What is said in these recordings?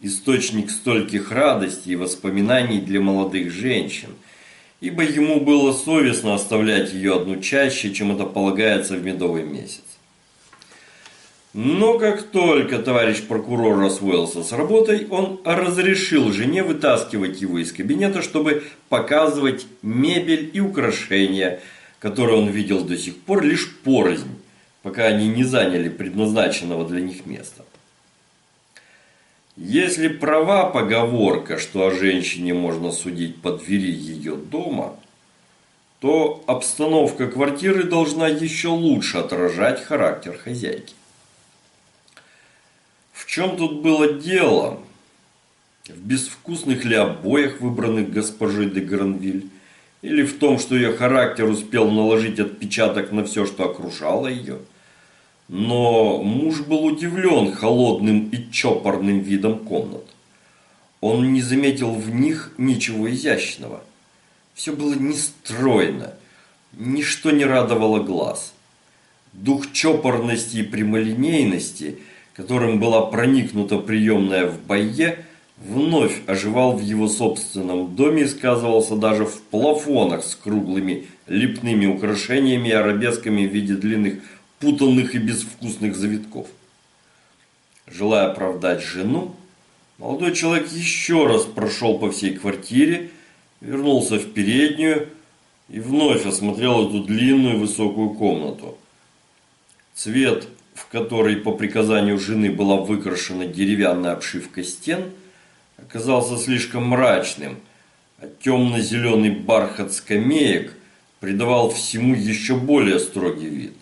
источник стольких радостей и воспоминаний для молодых женщин, ибо ему было совестно оставлять ее одну чаще, чем это полагается в медовый месяц. Но как только товарищ прокурор освоился с работой, он разрешил жене вытаскивать его из кабинета, чтобы показывать мебель и украшения, которые он видел до сих пор лишь порознь, пока они не заняли предназначенного для них места. Если права поговорка, что о женщине можно судить по двери ее дома, то обстановка квартиры должна еще лучше отражать характер хозяйки. В чем тут было дело? В безвкусных ли обоях, выбранных госпожой де Гранвиль? Или в том, что ее характер успел наложить отпечаток на все, что окружало ее? Но муж был удивлен холодным и чопорным видом комнат. Он не заметил в них ничего изящного. Все было нестройно, ничто не радовало глаз. Дух чопорности и прямолинейности – которым была проникнута приемная в Байе, вновь оживал в его собственном доме и сказывался даже в плафонах с круглыми лепными украшениями и арабесками в виде длинных путанных и безвкусных завитков. Желая оправдать жену, молодой человек еще раз прошел по всей квартире, вернулся в переднюю и вновь осмотрел эту длинную высокую комнату. Цвет в которой по приказанию жены была выкрашена деревянная обшивка стен, оказался слишком мрачным, а темно-зеленый бархат скамеек придавал всему еще более строгий вид.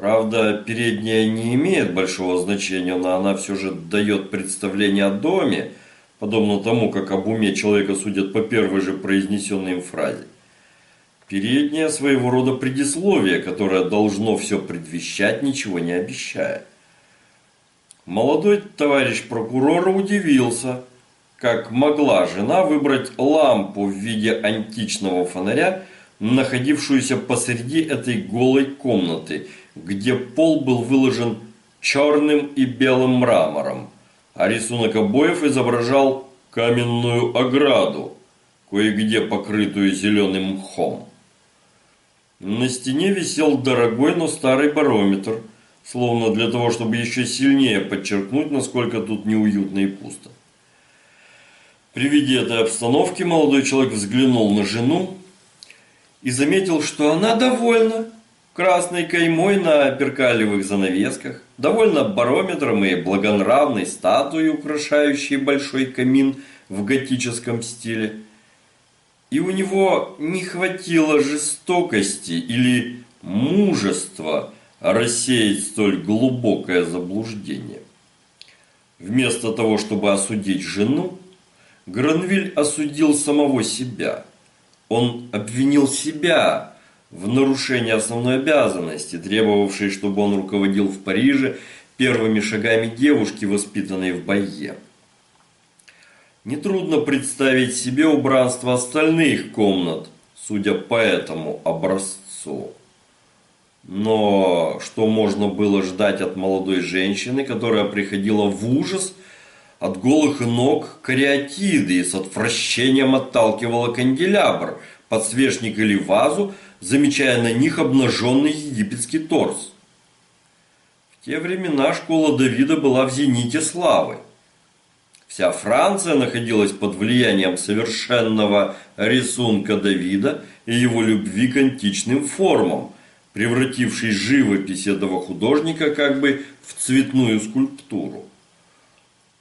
Правда, передняя не имеет большого значения, но она все же дает представление о доме, подобно тому, как об уме человека судят по первой же произнесенной им фразе. Переднее своего рода предисловие, которое должно все предвещать, ничего не обещая. Молодой товарищ прокурора удивился, как могла жена выбрать лампу в виде античного фонаря, находившуюся посреди этой голой комнаты, где пол был выложен черным и белым мрамором, а рисунок обоев изображал каменную ограду, кое-где покрытую зеленым мхом. На стене висел дорогой, но старый барометр, словно для того, чтобы еще сильнее подчеркнуть, насколько тут неуютно и пусто. При виде этой обстановки молодой человек взглянул на жену и заметил, что она довольна красной каймой на перкалевых занавесках, довольна барометром и благонравной статуей, украшающей большой камин в готическом стиле – и у него не хватило жестокости или мужества рассеять столь глубокое заблуждение. Вместо того, чтобы осудить жену, Гранвиль осудил самого себя. Он обвинил себя в нарушении основной обязанности, требовавшей, чтобы он руководил в Париже первыми шагами девушки, воспитанной в Байе. Нетрудно представить себе убранство остальных комнат, судя по этому образцу. Но что можно было ждать от молодой женщины, которая приходила в ужас от голых ног кариатиды и с отвращением отталкивала канделябр, подсвечник или вазу, замечая на них обнаженный египетский торс? В те времена школа Давида была в зените славы. Вся Франция находилась под влиянием совершенного рисунка Давида и его любви к античным формам, превратившей живопись этого художника как бы в цветную скульптуру.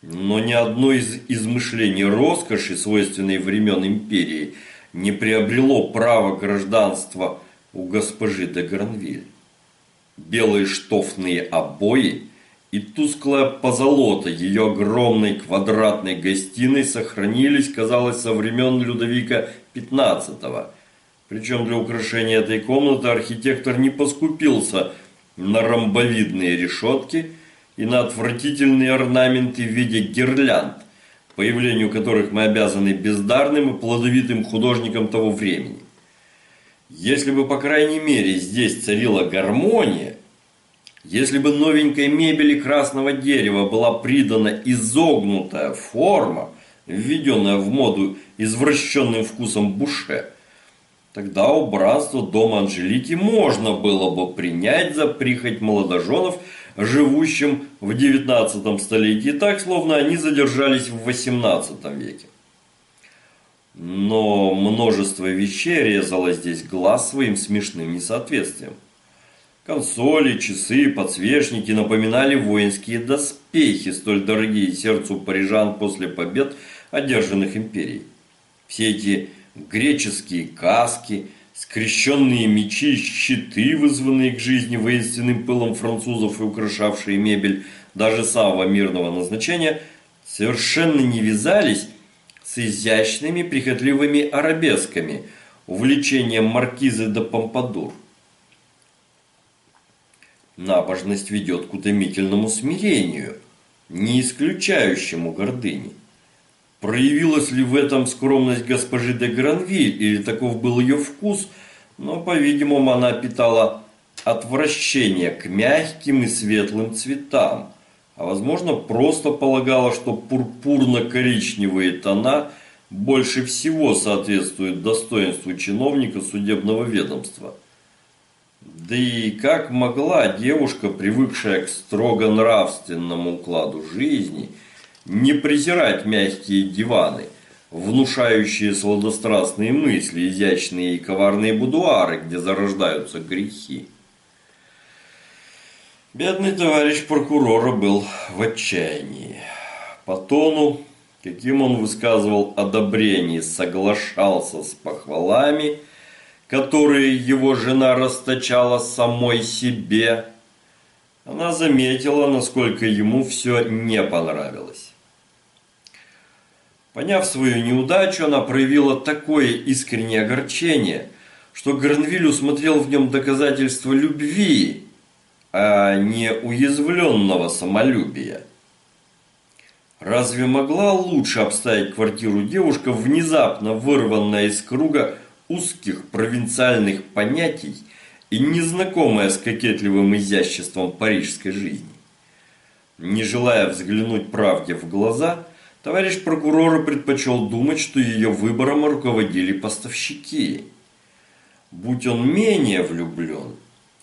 Но ни одно из измышлений роскоши, свойственной времен империи, не приобрело право гражданства у госпожи де Гранвиль. Белые штофные обои – и тусклая позолота ее огромной квадратной гостиной сохранились, казалось, со времен Людовика XV. Причем для украшения этой комнаты архитектор не поскупился на ромбовидные решетки и на отвратительные орнаменты в виде гирлянд, появлению которых мы обязаны бездарным и плодовитым художникам того времени. Если бы, по крайней мере, здесь царила гармония, Если бы новенькой мебели красного дерева была придана изогнутая форма, введенная в моду извращенным вкусом буше, тогда убранство дома Анжелики можно было бы принять за прихоть молодоженов, живущим в XIX столетии так, словно они задержались в XVIII веке. Но множество вещей резало здесь глаз своим смешным несоответствием. Консоли, часы, подсвечники напоминали воинские доспехи, столь дорогие сердцу парижан после побед, одержанных империей. Все эти греческие каски, скрещенные мечи, щиты, вызванные к жизни воинственным пылом французов и украшавшие мебель даже самого мирного назначения, совершенно не вязались с изящными прихотливыми арабесками, увлечением маркизы де Помпадур. Набожность ведет к утомительному смирению, не исключающему гордыни. Проявилась ли в этом скромность госпожи де Гранвиль, или таков был ее вкус, но, по-видимому, она питала отвращение к мягким и светлым цветам, а, возможно, просто полагала, что пурпурно-коричневые тона больше всего соответствуют достоинству чиновника судебного ведомства – да и как могла девушка, привыкшая к строго нравственному укладу жизни, не презирать мягкие диваны, внушающие сладострастные мысли, изящные и коварные будуары, где зарождаются грехи? Бедный товарищ прокурора был в отчаянии. По тону, каким он высказывал одобрение, соглашался с похвалами – которые его жена расточала самой себе, она заметила, насколько ему все не понравилось. Поняв свою неудачу, она проявила такое искреннее огорчение, что Гранвиль усмотрел в нем доказательство любви, а не уязвленного самолюбия. Разве могла лучше обставить квартиру девушка, внезапно вырванная из круга узких провинциальных понятий и незнакомая с кокетливым изяществом парижской жизни. Не желая взглянуть правде в глаза, товарищ прокурора предпочел думать, что ее выбором руководили поставщики. Будь он менее влюблен,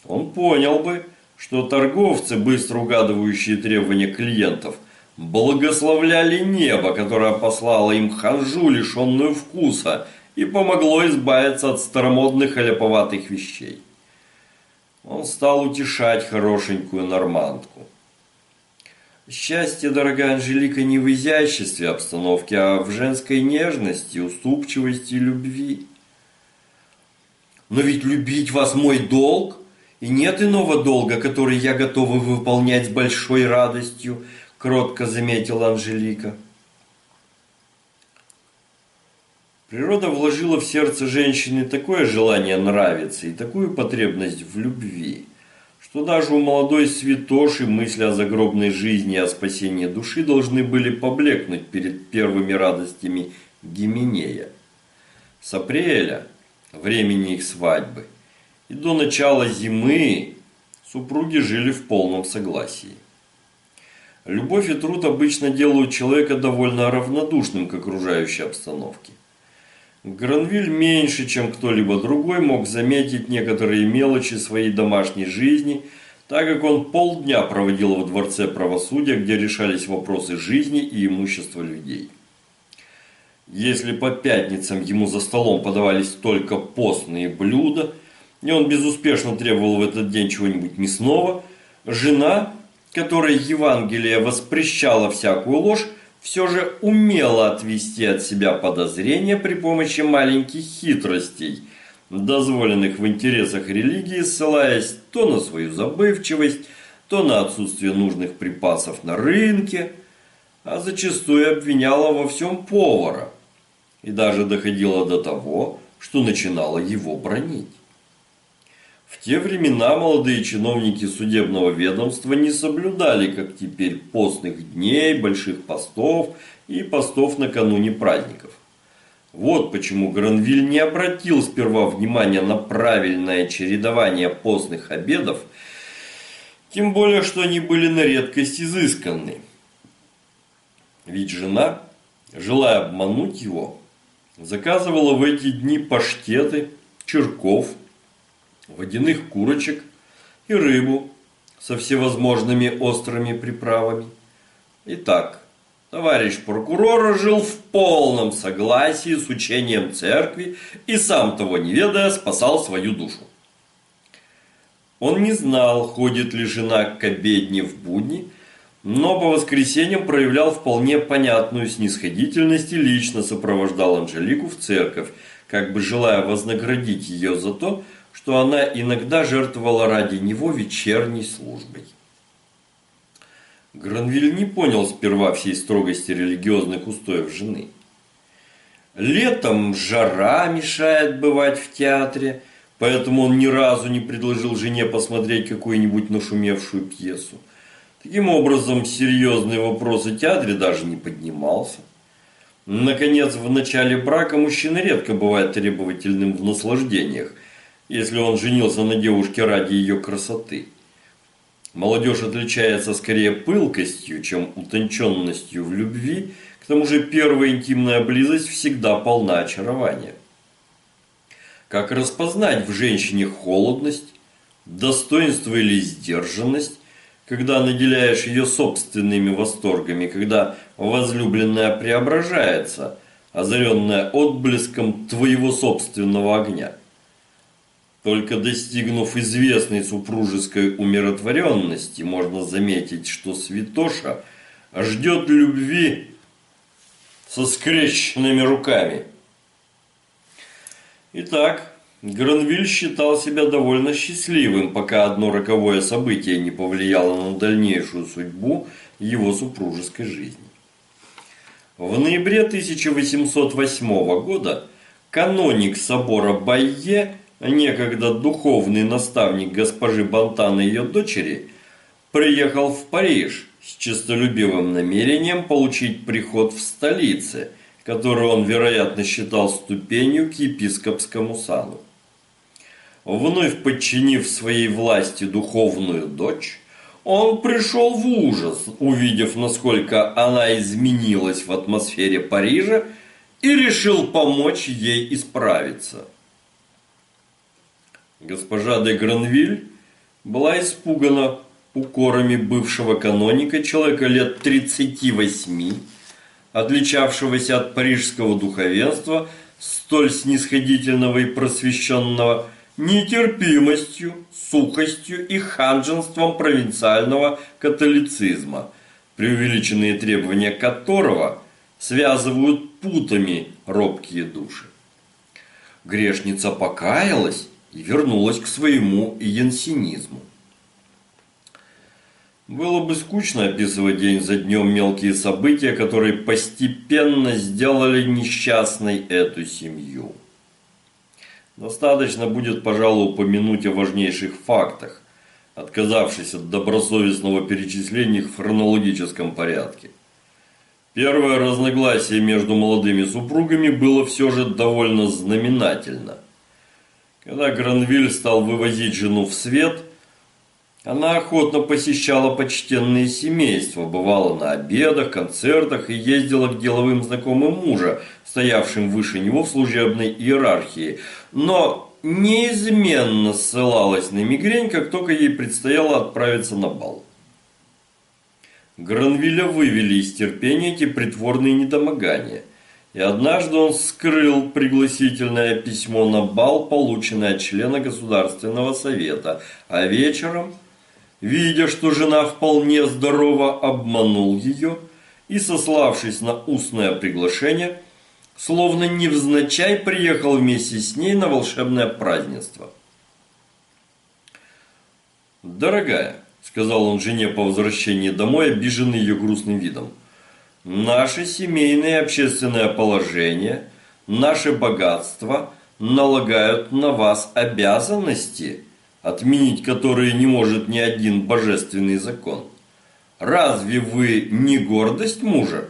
он понял бы, что торговцы, быстро угадывающие требования клиентов, благословляли небо, которое послало им ханжу, лишенную вкуса, и помогло избавиться от старомодных и вещей. Он стал утешать хорошенькую нормандку. Счастье, дорогая Анжелика, не в изяществе обстановки, а в женской нежности, уступчивости и любви. Но ведь любить вас мой долг, и нет иного долга, который я готова выполнять с большой радостью, кротко заметила Анжелика. Природа вложила в сердце женщины такое желание нравиться и такую потребность в любви, что даже у молодой святоши мысли о загробной жизни и о спасении души должны были поблекнуть перед первыми радостями Гименея. С апреля, времени их свадьбы, и до начала зимы супруги жили в полном согласии. Любовь и труд обычно делают человека довольно равнодушным к окружающей обстановке. Гранвиль меньше, чем кто-либо другой, мог заметить некоторые мелочи своей домашней жизни, так как он полдня проводил во Дворце правосудия, где решались вопросы жизни и имущества людей. Если по пятницам ему за столом подавались только постные блюда, и он безуспешно требовал в этот день чего-нибудь мясного, жена, которой Евангелие воспрещало всякую ложь, все же умела отвести от себя подозрения при помощи маленьких хитростей, дозволенных в интересах религии, ссылаясь то на свою забывчивость, то на отсутствие нужных припасов на рынке, а зачастую обвиняла во всем повара и даже доходила до того, что начинала его бронить. В те времена молодые чиновники судебного ведомства не соблюдали, как теперь, постных дней, больших постов и постов накануне праздников. Вот почему Гранвиль не обратил сперва внимания на правильное чередование постных обедов, Тем более, что они были на редкость изысканны. Ведь жена, желая обмануть его, заказывала в эти дни паштеты, черков, водяных курочек и рыбу со всевозможными острыми приправами. Итак, товарищ прокурора жил в полном согласии с учением церкви и сам того не ведая спасал свою душу. Он не знал, ходит ли жена к обедне в будни, но по воскресеньям проявлял вполне понятную снисходительность и лично сопровождал Анжелику в церковь, как бы желая вознаградить ее за то, что она иногда жертвовала ради него вечерней службой. Гранвиль не понял сперва всей строгости религиозных устоев жены. Летом жара мешает бывать в театре, поэтому он ни разу не предложил жене посмотреть какую-нибудь нашумевшую пьесу. Таким образом, серьезный вопрос о театре даже не поднимался. Наконец, в начале брака мужчина редко бывает требовательным в наслаждениях, если он женился на девушке ради ее красоты. Молодежь отличается скорее пылкостью, чем утонченностью в любви, к тому же первая интимная близость всегда полна очарования. Как распознать в женщине холодность, достоинство или сдержанность, когда наделяешь ее собственными восторгами, когда возлюбленная преображается, озаренная отблеском твоего собственного огня – только достигнув известной супружеской умиротворенности, можно заметить, что святоша ждет любви со скрещенными руками. Итак, Гранвиль считал себя довольно счастливым, пока одно роковое событие не повлияло на дальнейшую судьбу его супружеской жизни. В ноябре 1808 года каноник собора Байе некогда духовный наставник госпожи Бантан и ее дочери, приехал в Париж с честолюбивым намерением получить приход в столице, который он, вероятно, считал ступенью к епископскому сану. Вновь подчинив своей власти духовную дочь, он пришел в ужас, увидев, насколько она изменилась в атмосфере Парижа, и решил помочь ей исправиться – Госпожа де Гранвиль была испугана укорами бывшего каноника, человека лет 38, отличавшегося от парижского духовенства, столь снисходительного и просвещенного, нетерпимостью, сухостью и ханженством провинциального католицизма, преувеличенные требования которого связывают путами робкие души. Грешница покаялась вернулась к своему янсинизму. Было бы скучно описывать день за днем мелкие события, которые постепенно сделали несчастной эту семью. Достаточно будет, пожалуй, упомянуть о важнейших фактах, отказавшись от добросовестного перечисления в хронологическом порядке. Первое разногласие между молодыми супругами было все же довольно знаменательно – когда Гранвиль стал вывозить жену в свет, она охотно посещала почтенные семейства, бывала на обедах, концертах и ездила к деловым знакомым мужа, стоявшим выше него в служебной иерархии, но неизменно ссылалась на мигрень, как только ей предстояло отправиться на бал. Гранвилля вывели из терпения эти притворные недомогания – и однажды он скрыл пригласительное письмо на бал, полученное от члена Государственного совета, а вечером, видя, что жена вполне здорова, обманул ее и, сославшись на устное приглашение, словно невзначай приехал вместе с ней на волшебное празднество. «Дорогая», — сказал он жене по возвращении домой, обиженный ее грустным видом, — Наше семейное и общественное положение, наше богатство налагают на вас обязанности, отменить которые не может ни один божественный закон. Разве вы не гордость мужа?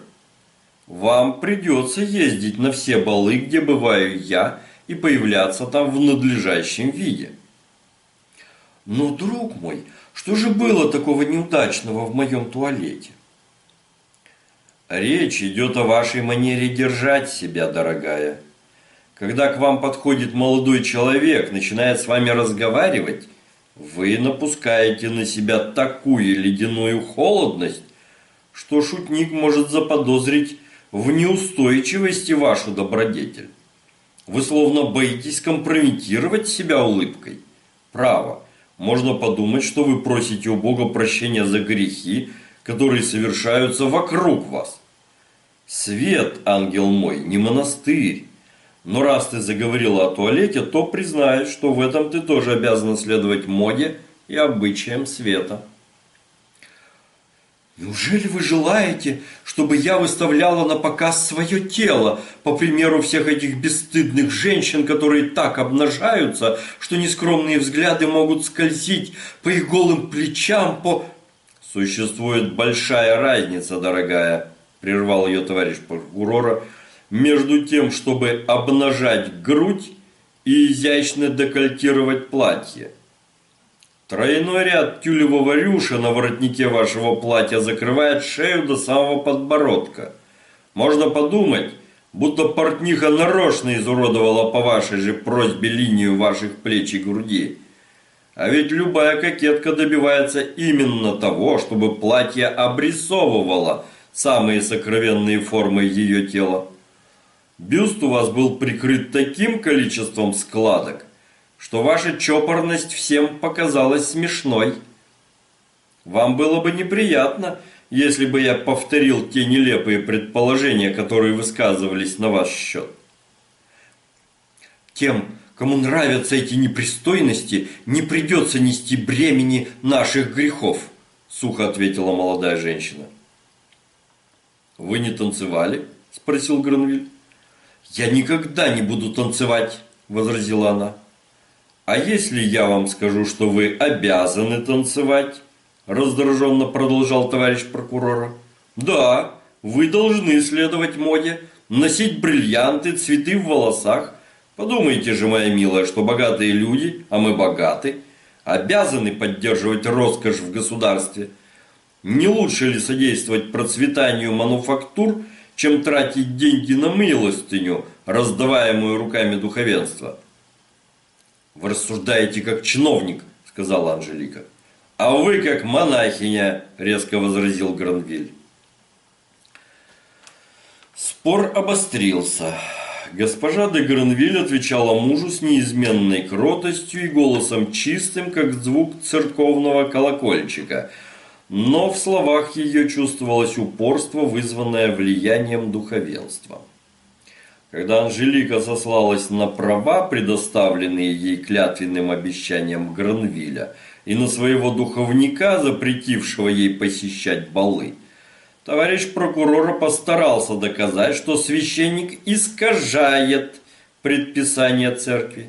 Вам придется ездить на все балы, где бываю я, и появляться там в надлежащем виде. Но, друг мой, Что же было такого неудачного в моем туалете? Речь идет о вашей манере держать себя, дорогая. Когда к вам подходит молодой человек, начинает с вами разговаривать, вы напускаете на себя такую ледяную холодность, что шутник может заподозрить в неустойчивости вашу добродетель. Вы словно боитесь компрометировать себя улыбкой. Право, можно подумать, что вы просите у Бога прощения за грехи, которые совершаются вокруг вас. Свет, ангел мой, не монастырь. Но раз ты заговорила о туалете, то признай, что в этом ты тоже обязана следовать моде и обычаям света. Неужели вы желаете, чтобы я выставляла на показ свое тело, по примеру всех этих бесстыдных женщин, которые так обнажаются, что нескромные взгляды могут скользить по их голым плечам, по... Существует большая разница, дорогая, прервал ее товарищ прокурора, между тем, чтобы обнажать грудь и изящно декольтировать платье. Тройной ряд тюлевого рюша на воротнике вашего платья закрывает шею до самого подбородка. Можно подумать, будто портниха нарочно изуродовала по вашей же просьбе линию ваших плеч и груди. А ведь любая кокетка добивается именно того, чтобы платье обрисовывало самые сокровенные формы ее тела. Бюст у вас был прикрыт таким количеством складок, что ваша чопорность всем показалась смешной. Вам было бы неприятно, если бы я повторил те нелепые предположения, которые высказывались на ваш счет. Тем, кому нравятся эти непристойности, не придется нести бремени наших грехов, сухо ответила молодая женщина. Вы не танцевали? спросил Гранвиль. Я никогда не буду танцевать, возразила она. «А если я вам скажу, что вы обязаны танцевать?» Раздраженно продолжал товарищ прокурора. «Да, вы должны следовать моде, носить бриллианты, цветы в волосах. Подумайте же, моя милая, что богатые люди, а мы богаты, обязаны поддерживать роскошь в государстве. Не лучше ли содействовать процветанию мануфактур, чем тратить деньги на милостыню, раздаваемую руками духовенства?» «Вы рассуждаете как чиновник», – сказала Анжелика. «А вы как монахиня», – резко возразил Гранвиль. Спор обострился. Госпожа де Гранвиль отвечала мужу с неизменной кротостью и голосом чистым, как звук церковного колокольчика. Но в словах ее чувствовалось упорство, вызванное влиянием духовенства. Когда Анжелика сослалась на права, предоставленные ей клятвенным обещанием Гранвиля, и на своего духовника, запретившего ей посещать балы, товарищ прокурора постарался доказать, что священник искажает предписание церкви.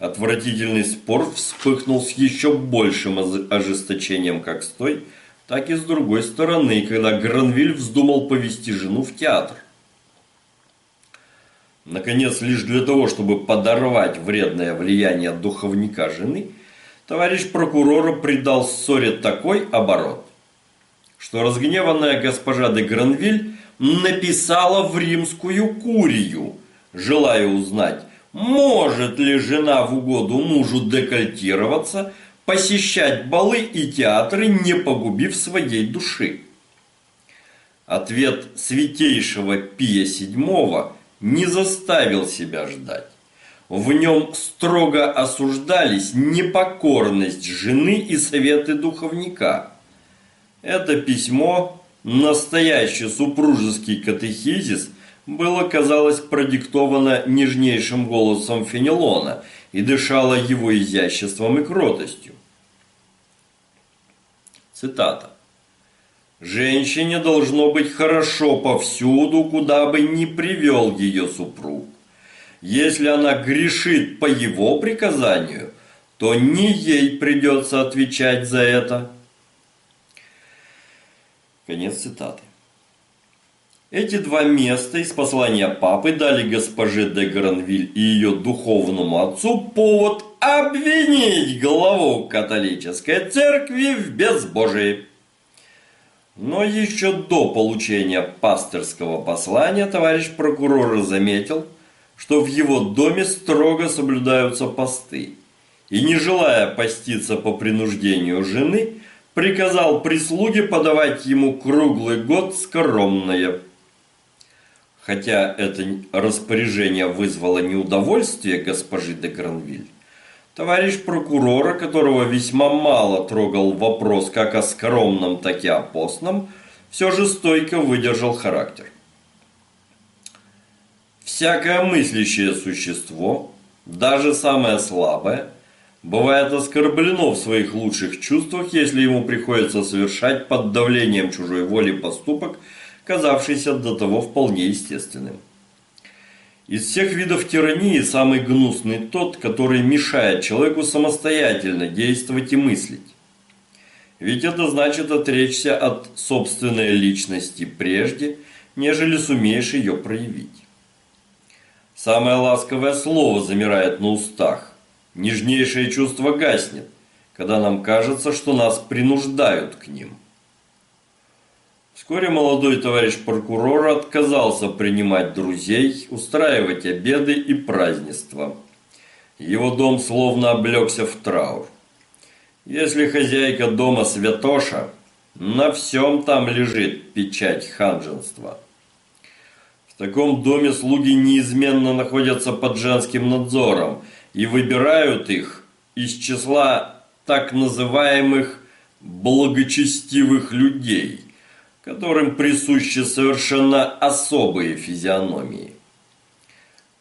Отвратительный спор вспыхнул с еще большим ожесточением как с той, так и с другой стороны, когда Гранвиль вздумал повести жену в театр. Наконец, лишь для того, чтобы подорвать вредное влияние духовника жены, товарищ прокурора придал ссоре такой оборот, что разгневанная госпожа де Гранвиль написала в римскую курию, желая узнать, может ли жена в угоду мужу декольтироваться, посещать балы и театры, не погубив своей души. Ответ святейшего Пия VII не заставил себя ждать. В нем строго осуждались непокорность жены и советы духовника. Это письмо, настоящий супружеский катехизис, было, казалось, продиктовано нежнейшим голосом Фенелона и дышало его изяществом и кротостью. Цитата. Женщине должно быть хорошо повсюду, куда бы ни привел ее супруг. Если она грешит по его приказанию, то не ей придется отвечать за это. Конец цитаты. Эти два места из послания папы дали госпоже де Гранвиль и ее духовному отцу повод обвинить главу католической церкви в безбожии. Но еще до получения пасторского послания товарищ прокурор заметил, что в его доме строго соблюдаются посты. И не желая поститься по принуждению жены, приказал прислуге подавать ему круглый год скромное Хотя это распоряжение вызвало неудовольствие госпожи де Гранвиль, товарищ прокурора, которого весьма мало трогал вопрос как о скромном, так и о постном, все же стойко выдержал характер. Всякое мыслящее существо, даже самое слабое, бывает оскорблено в своих лучших чувствах, если ему приходится совершать под давлением чужой воли поступок – казавшийся до того вполне естественным. Из всех видов тирании самый гнусный тот, который мешает человеку самостоятельно действовать и мыслить. Ведь это значит отречься от собственной личности прежде, нежели сумеешь ее проявить. Самое ласковое слово замирает на устах, нежнейшее чувство гаснет, когда нам кажется, что нас принуждают к ним. Вскоре молодой товарищ прокурор отказался принимать друзей, устраивать обеды и празднества. Его дом словно облегся в траур. Если хозяйка дома святоша, на всем там лежит печать ханженства. В таком доме слуги неизменно находятся под женским надзором и выбирают их из числа так называемых благочестивых людей – которым присущи совершенно особые физиономии.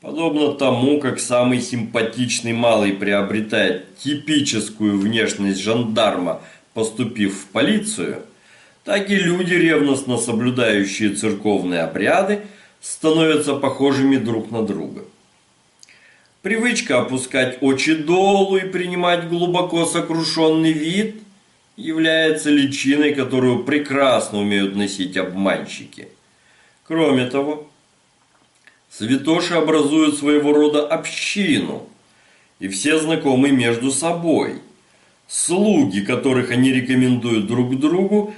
Подобно тому, как самый симпатичный малый приобретает типическую внешность жандарма, поступив в полицию, так и люди, ревностно соблюдающие церковные обряды, становятся похожими друг на друга. Привычка опускать очи долу и принимать глубоко сокрушенный вид – является личиной, которую прекрасно умеют носить обманщики. Кроме того, святоши образуют своего рода общину, и все знакомы между собой. Слуги, которых они рекомендуют друг другу,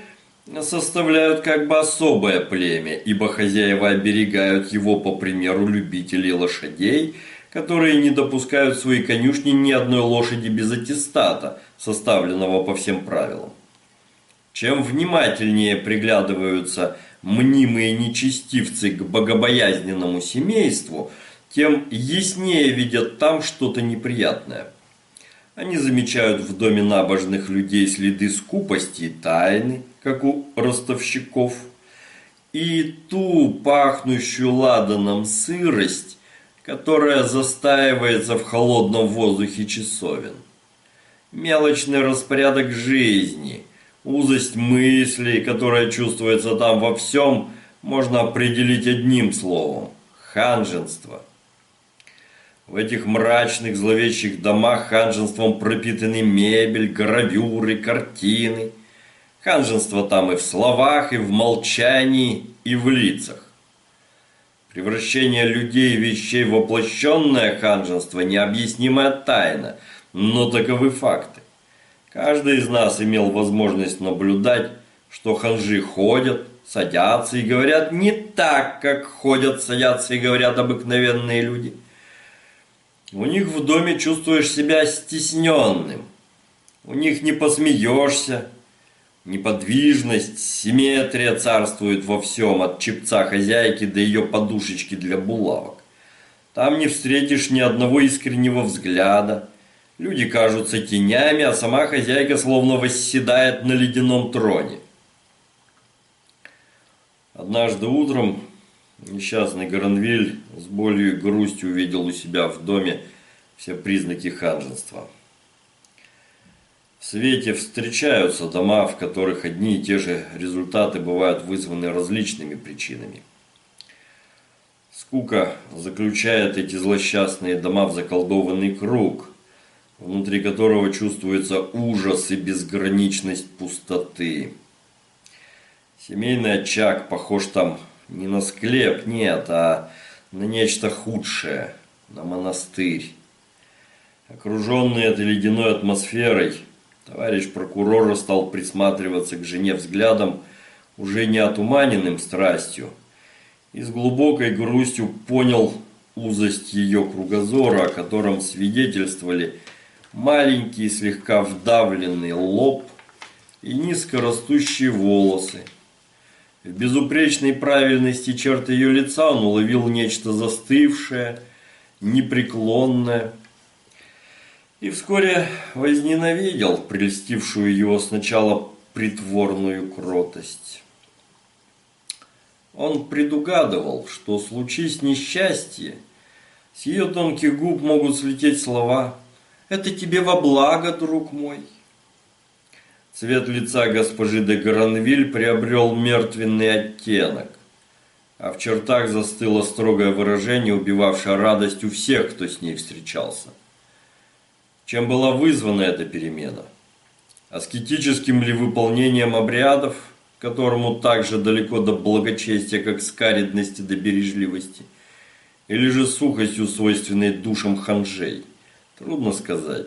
составляют как бы особое племя, ибо хозяева оберегают его по примеру любителей лошадей – которые не допускают в свои конюшни ни одной лошади без аттестата, составленного по всем правилам. Чем внимательнее приглядываются мнимые нечестивцы к богобоязненному семейству, тем яснее видят там что-то неприятное. Они замечают в доме набожных людей следы скупости и тайны, как у ростовщиков, и ту пахнущую ладаном сырость, которая застаивается в холодном воздухе часовен. Мелочный распорядок жизни, узость мыслей, которая чувствуется там во всем, можно определить одним словом – ханженство. В этих мрачных зловещих домах ханженством пропитаны мебель, гравюры, картины. Ханженство там и в словах, и в молчании, и в лицах. Превращение людей и вещей в воплощенное ханжество – необъяснимая тайна, но таковы факты. Каждый из нас имел возможность наблюдать, что ханжи ходят, садятся и говорят не так, как ходят, садятся и говорят обыкновенные люди. У них в доме чувствуешь себя стесненным. У них не посмеешься, Неподвижность, симметрия царствует во всем, от чепца хозяйки до ее подушечки для булавок. Там не встретишь ни одного искреннего взгляда. Люди кажутся тенями, а сама хозяйка словно восседает на ледяном троне. Однажды утром несчастный Гранвиль с болью и грустью увидел у себя в доме все признаки ханжества. В свете встречаются дома, в которых одни и те же результаты бывают вызваны различными причинами. Скука заключает эти злосчастные дома в заколдованный круг, внутри которого чувствуется ужас и безграничность пустоты. Семейный очаг похож там Не на склеп, нет, а на нечто худшее, на монастырь. Окруженный этой ледяной атмосферой, товарищ прокурора стал присматриваться к жене взглядом, уже не отуманенным страстью, и с глубокой грустью понял узость ее кругозора, о котором свидетельствовали маленький слегка вдавленный лоб и низкорастущие волосы. В безупречной правильности черт ее лица он уловил нечто застывшее, непреклонное, и вскоре возненавидел прельстившую его сначала притворную кротость. Он предугадывал, что случись несчастье, с ее тонких губ могут слететь слова «Это тебе во благо, друг мой». Цвет лица госпожи де Гранвиль приобрел мертвенный оттенок, а в чертах застыло строгое выражение, убивавшее радость у всех, кто с ней встречался. Чем была вызвана эта перемена? Аскетическим ли выполнением обрядов – которому так же далеко до благочестия, как скаридности до бережливости, или же сухостью, свойственной душам ханжей. Трудно сказать.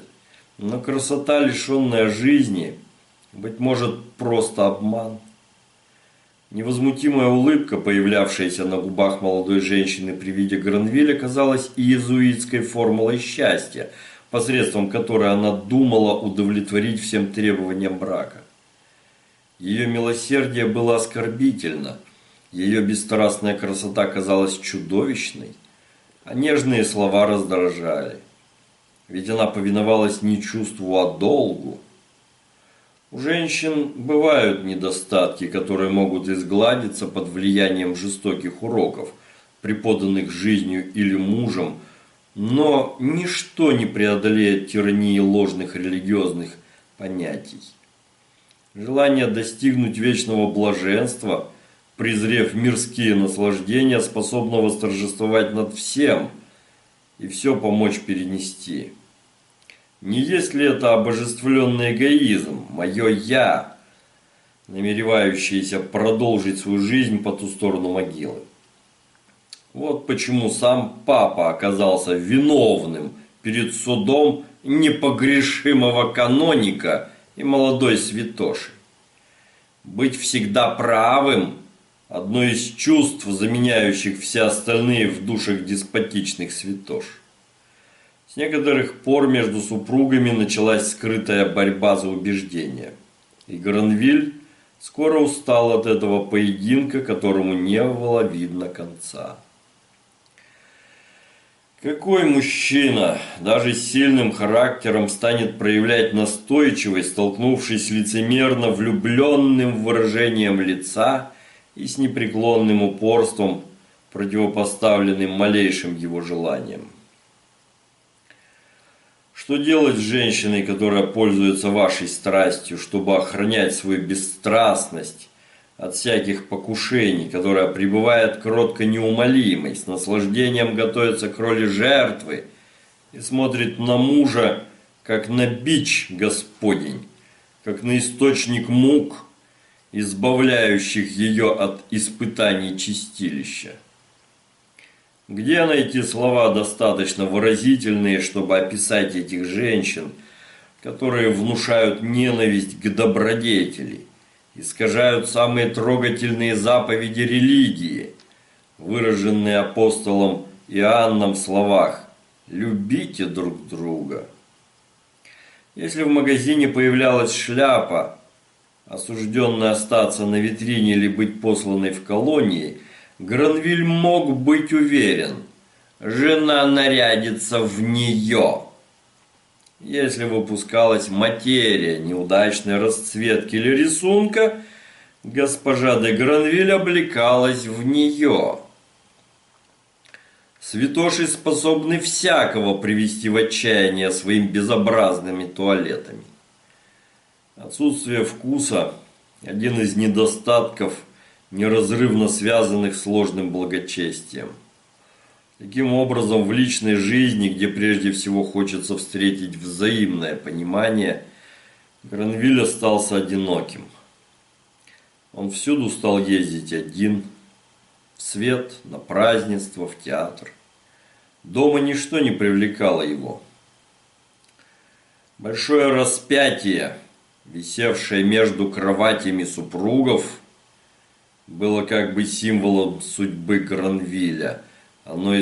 Но красота, лишенная жизни, быть может, просто обман. Невозмутимая улыбка, появлявшаяся на губах молодой женщины при виде Гранвиля, казалась иезуитской формулой счастья, посредством которой она думала удовлетворить всем требованиям брака. Ее милосердие было оскорбительно, ее бесстрастная красота казалась чудовищной, а нежные слова раздражали. Ведь она повиновалась не чувству, а долгу. У женщин бывают недостатки, которые могут изгладиться под влиянием жестоких уроков, преподанных жизнью или мужем, но ничто не преодолеет тирании ложных религиозных понятий. Желание достигнуть вечного блаженства, презрев мирские наслаждения, способно восторжествовать над всем и все помочь перенести. Не есть ли это обожествленный эгоизм, мое «я», намеревающееся продолжить свою жизнь по ту сторону могилы? Вот почему сам папа оказался виновным перед судом непогрешимого каноника – и молодой святоши. Быть всегда правым – одно из чувств, заменяющих все остальные в душах деспотичных святош. С некоторых пор между супругами началась скрытая борьба за убеждение. И Гранвиль скоро устал от этого поединка, которому не было видно конца. Какой мужчина, даже с сильным характером, станет проявлять настойчивость, столкнувшись с лицемерно влюбленным выражением лица и с непреклонным упорством, противопоставленным малейшим его желаниям? Что делать с женщиной, которая пользуется вашей страстью, чтобы охранять свою бесстрастность, от всяких покушений, которая пребывает кротко неумолимой, с наслаждением готовится к роли жертвы и смотрит на мужа, как на бич Господень, как на источник мук, избавляющих ее от испытаний чистилища. Где найти слова достаточно выразительные, чтобы описать этих женщин, которые внушают ненависть к добродетели – искажают самые трогательные заповеди религии, выраженные апостолом Иоанном в словах «любите друг друга». Если в магазине появлялась шляпа, осужденная остаться на витрине или быть посланной в колонии, Гранвиль мог быть уверен, жена нарядится в нее. Если выпускалась материя неудачной расцветки или рисунка, госпожа де Гранвиль облекалась в нее. Святоши способны всякого привести в отчаяние своими безобразными туалетами. Отсутствие вкуса – один из недостатков, неразрывно связанных с сложным благочестием – Таким образом, в личной жизни, где прежде всего хочется встретить взаимное понимание, Гранвиль остался одиноким. Он всюду стал ездить один, в свет, на празднество, в театр. Дома ничто не привлекало его. Большое распятие, висевшее между кроватями супругов, было как бы символом судьбы Гранвиля. Оно